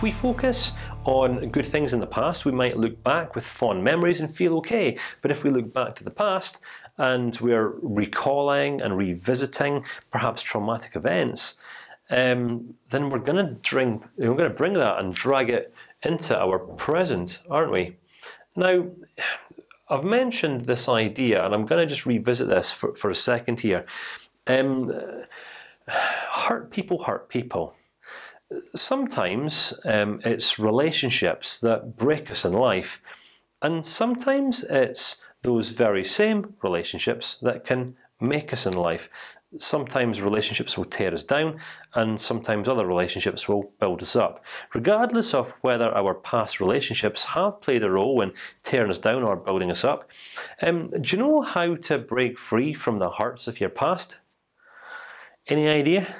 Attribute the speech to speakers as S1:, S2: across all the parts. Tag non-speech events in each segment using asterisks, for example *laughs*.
S1: If we focus on good things in the past, we might look back with fond memories and feel okay. But if we look back to the past and we're recalling and revisiting perhaps traumatic events, um, then we're going to bring we're going to bring that and drag it into our present, aren't we? Now, I've mentioned this idea, and I'm going to just revisit this for for a second here. Um, *sighs* hurt people hurt people. Sometimes um, it's relationships that break us in life, and sometimes it's those very same relationships that can make us in life. Sometimes relationships will tear us down, and sometimes other relationships will build us up. Regardless of whether our past relationships have played a role in tearing us down or building us up, um, do you know how to break free from the hurts of your past? Any idea?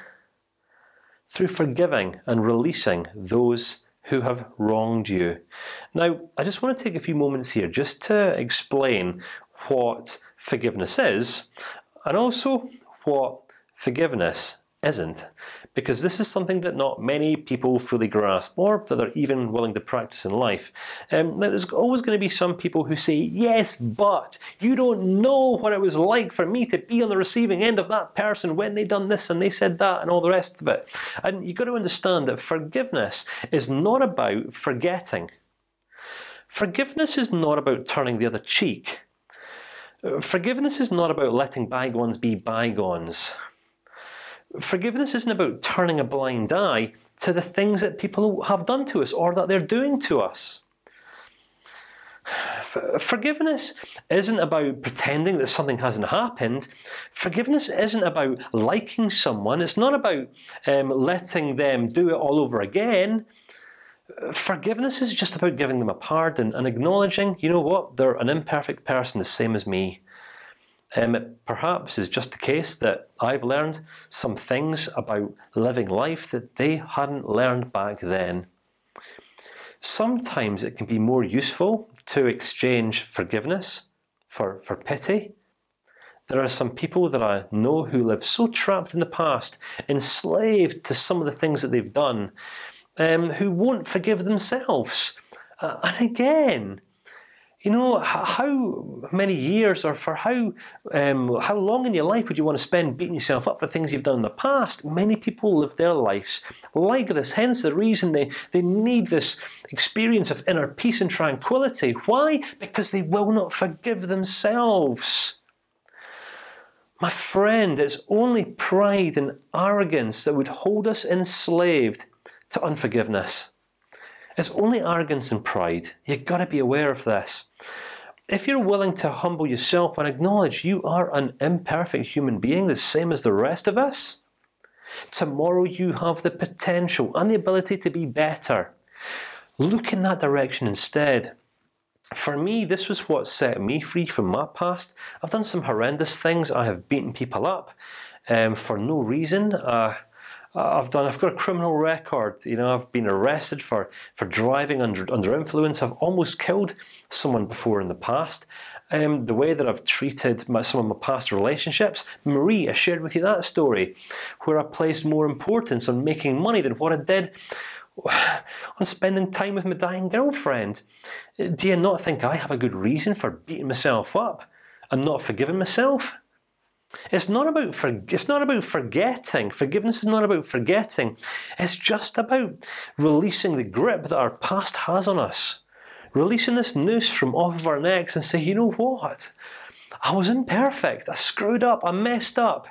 S1: Through forgiving and releasing those who have wronged you. Now, I just want to take a few moments here just to explain what forgiveness is, and also what forgiveness isn't because this is something that not many people fully grasp, or that they're even willing to practice in life. Um, now, there's always going to be some people who say, "Yes, but you don't know what it was like for me to be on the receiving end of that person when they done this and they said that and all the rest of it." And you've got to understand that forgiveness is not about forgetting. Forgiveness is not about turning the other cheek. Forgiveness is not about letting bygones be bygones forgiveness isn't about turning a blind eye to the things that people have done to us or that they're doing to us. Forgiveness isn't about pretending that something hasn't happened. Forgiveness isn't about liking someone. It's not about um, letting them do it all over again. Forgiveness is just about giving them a pardon and acknowledging, you know what, they're an imperfect person, the same as me. Um, perhaps it's just the case that I've learned some things about living life that they hadn't learned back then. Sometimes it can be more useful to exchange forgiveness for for pity. There are some people that I know who live so trapped in the past, enslaved to some of the things that they've done, um, who won't forgive themselves. Uh, and again, you know, how many years or for how um, how long in your life would you want to spend beating yourself up for things you've done in the past? Many people live their lives like this. Hence, the reason they they need this experience of inner peace and tranquility. Why? Because they will not forgive themselves. My friend, it's only pride and arrogance that would hold us enslaved to unforgiveness. It's only arrogance and pride. You've got to be aware of this. If you're willing to humble yourself and acknowledge you are an imperfect human being, the same as the rest of us, tomorrow you have the potential and the ability to be better. Look in that direction instead. For me, this was what set me free from my past. I've done some horrendous things. I have beaten people up um, for no reason. Uh, I've done. I've got a criminal record. You know, I've been arrested for for driving under under influence. I've almost killed someone before in the past. Um, the way that I've treated my, some of my past relationships, Marie, I shared with you that story, where I placed more importance on making money than what I did *sighs* on spending time with my dying girlfriend. Do you not think I have a good reason for beating myself up and not forgiving myself? It's not about for, it's not about forgetting. Forgiveness is not about forgetting. It's just about releasing the grip that our past has on us, releasing this noose from off of our necks, and say, you know what? I was imperfect. I screwed up. I messed up.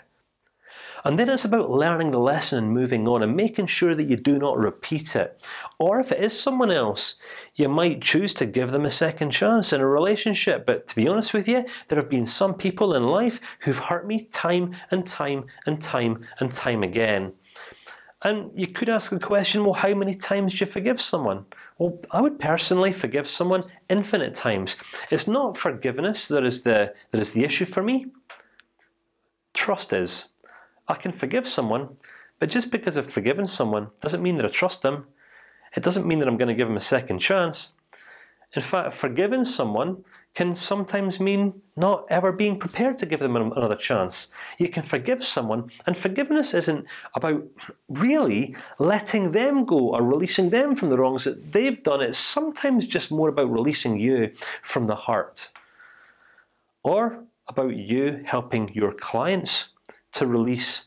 S1: And then it's about learning the lesson and moving on, and making sure that you do not repeat it. Or if it is someone else, you might choose to give them a second chance in a relationship. But to be honest with you, there have been some people in life who've hurt me time and time and time and time again. And you could ask the question: Well, how many times do you forgive someone? Well, I would personally forgive someone infinite times. It's not forgiveness that is the that is the issue for me. Trust is. I can forgive someone, but just because I've forgiven someone doesn't mean that I trust them. It doesn't mean that I'm going to give them a second chance. In fact, forgiving someone can sometimes mean not ever being prepared to give them another chance. You can forgive someone, and forgiveness isn't about really letting them go or releasing them from the wrongs that they've done. It's sometimes just more about releasing you from the hurt, or about you helping your clients to release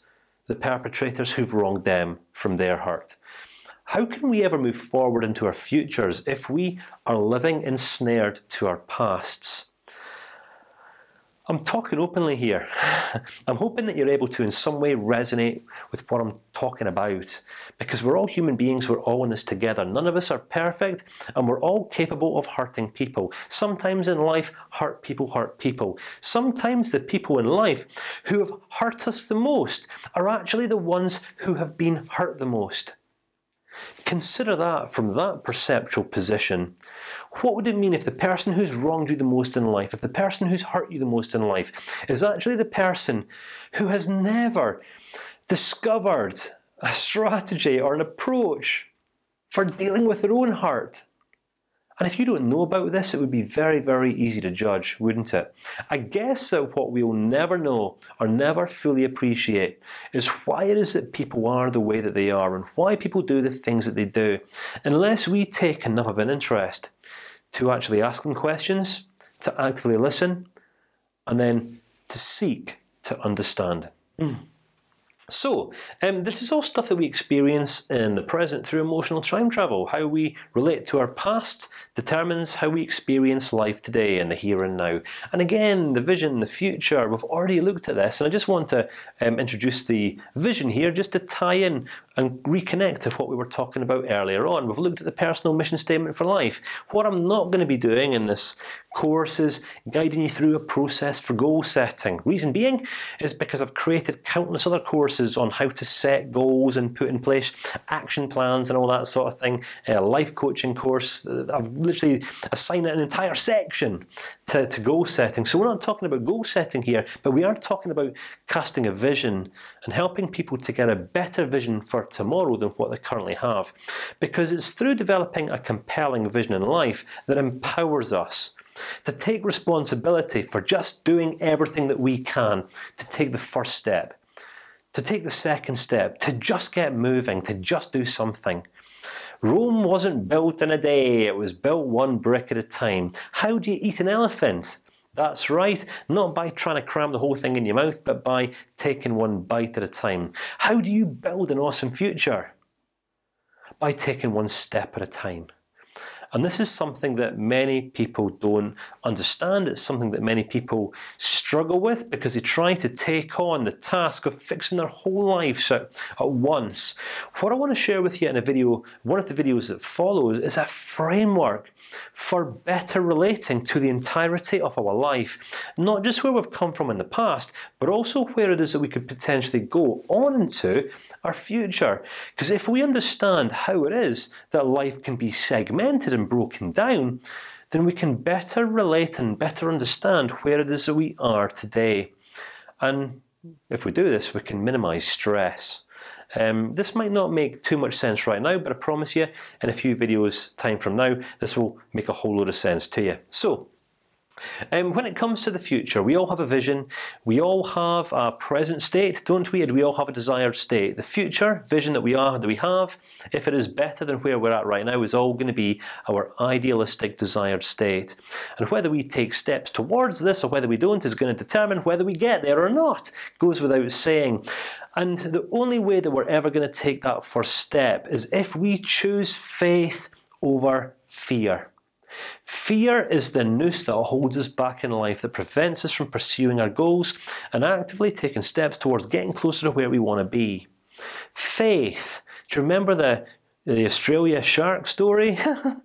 S1: the perpetrators who've wronged them from their hurt. How can we ever move forward into our futures if we are living ensnared to our pasts? I'm talking openly here. *sighs* I'm hoping that you're able to, in some way, resonate with what I'm talking about, because we're all human beings. We're all in this together. None of us are perfect, and we're all capable of hurting people. Sometimes in life, hurt people hurt people. Sometimes the people in life who have hurt us the most are actually the ones who have been hurt the most. Consider that from that perceptual position. What would it mean if the person who's wronged you the most in life, if the person who's hurt you the most in life, is actually the person who has never discovered a strategy or an approach for dealing with their own heart? And if you don't know about this, it would be very, very easy to judge, wouldn't it? I guess what we will never know or never fully appreciate is why it is that people are the way that they are and why people do the things that they do, unless we take enough of an interest to actually ask them questions, to actively listen, and then to seek to understand. Mm. So, um, this is all stuff that we experience in the present through emotional time travel. How we relate to our past determines how we experience life today in the here and now. And again, the vision, the future. We've already looked at this, and I just want to um, introduce the vision here, just to tie in and reconnect to what we were talking about earlier on. We've looked at the personal mission statement for life. What I'm not going to be doing in this course is guiding you through a process for goal setting. Reason being is because I've created countless other courses on how to set goals and put in place action plans and all that sort of thing. A life coaching course. I've literally assigned an entire section to, to goal setting. So we're not talking about goal setting here, but we are talking about casting a vision and helping people to get a better vision for tomorrow than what they currently have, because it's through developing a compelling vision in life that empowers us to take responsibility for just doing everything that we can to take the first step, to take the second step, to just get moving, to just do something. Rome wasn't built in a day; it was built one brick at a time. How do you eat an elephant? That's right, not by trying to cram the whole thing in your mouth, but by taking one bite at a time. How do you build an awesome future? By taking one step at a time. And this is something that many people don't understand. It's something that many people struggle with because they try to take on the task of fixing their whole lives at, at once. What I want to share with you in a video, one of the videos that follows, is a framework for better relating to the entirety of our life, not just where we've come from in the past, but also where it is that we could potentially go on into our future. Because if we understand how it is that life can be segmented and broken down, then we can better relate and better understand where it is that we are today. And if we do this, we can minimize stress. Um, this might not make too much sense right now, but I promise you, in a few videos time from now, this will make a whole load of sense to you. So, um, when it comes to the future, we all have a vision. We all have a present state, don't we? And we all have a desired state. The future vision that we are that we have, if it is better than where we're at right now, is all going to be our idealistic desired state. And whether we take steps towards this or whether we don't is going to determine whether we get there or not. Goes without saying. And the only way that we're ever going to take that first step is if we choose faith over fear. Fear is the noose that holds us back in life, that prevents us from pursuing our goals and actively taking steps towards getting closer to where we want to be. Faith. Do you remember the the Australia shark story.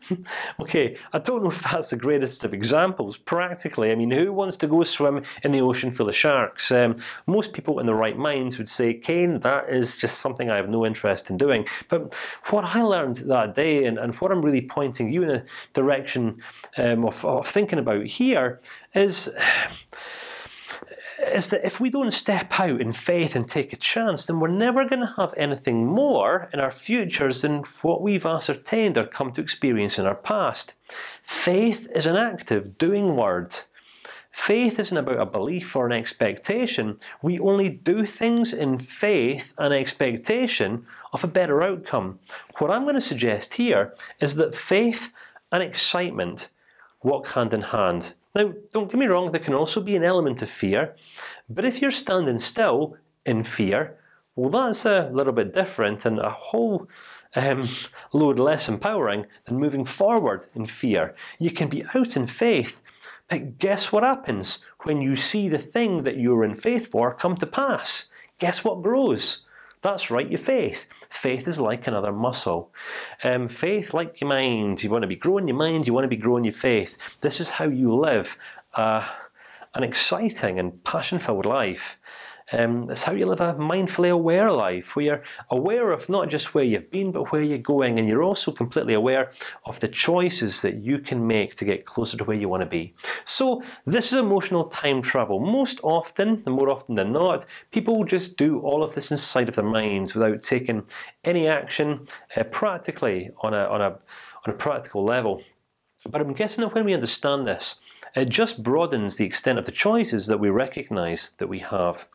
S1: *laughs* okay, I don't know if that's the greatest of examples. Practically, I mean, who wants to go swim in the ocean full of sharks? Um, most people in the right minds would say, "Kane, that is just something I have no interest in doing." But what I learned that day, and, and what I'm really pointing you in a direction um, of, of thinking about here, is is that if we don't step out in faith and take a chance, then we're never going to have anything more in our futures than what we've ascertained or come to experience in our past. Faith is an active, doing word. Faith isn't about a belief or an expectation. We only do things in faith and expectation of a better outcome. What I'm going to suggest here is that faith and excitement walk hand in hand. Now, don't get me wrong. There can also be an element of fear, but if you're standing still in fear, well, that's a little bit different and a whole um, load less empowering than moving forward in fear. You can be out in faith, but guess what happens when you see the thing that you're in faith for come to pass? Guess what grows? That's right, your faith. Faith is like another muscle. Um, faith, like your mind, you want to be growing your mind, you want to be growing your faith. This is how you live uh, an exciting and passion-filled life. Um, it's how you live a mindfully aware life, where you're aware of not just where you've been, but where you're going, and you're also completely aware of the choices that you can make to get closer to where you want to be. So this is emotional time travel. Most often, and more often than not, people just do all of this inside of their minds without taking any action uh, practically on a on a on a practical level. But I'm guessing that when we understand this, it just broadens the extent of the choices that we recognize that we have.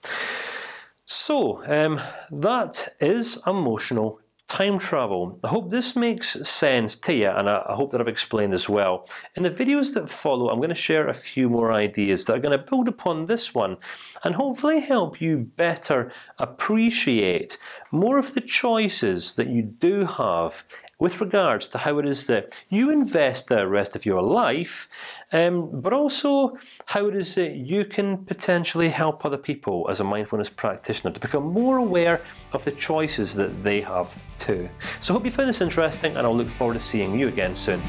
S1: So um, that is emotional time travel. I hope this makes sense to you, and I, I, hope that I've explained this well. In the videos that follow, I'm going to share a few more ideas that are going to build upon this one, and hopefully help you better appreciate more of the choices that you do have with regards to how it is that you invest the rest of your life, um, but also how it is that you can potentially help other people as a mindfulness practitioner to become more aware of the choices that they have too. So I hope you found this interesting, and I'll look forward to seeing you again soon.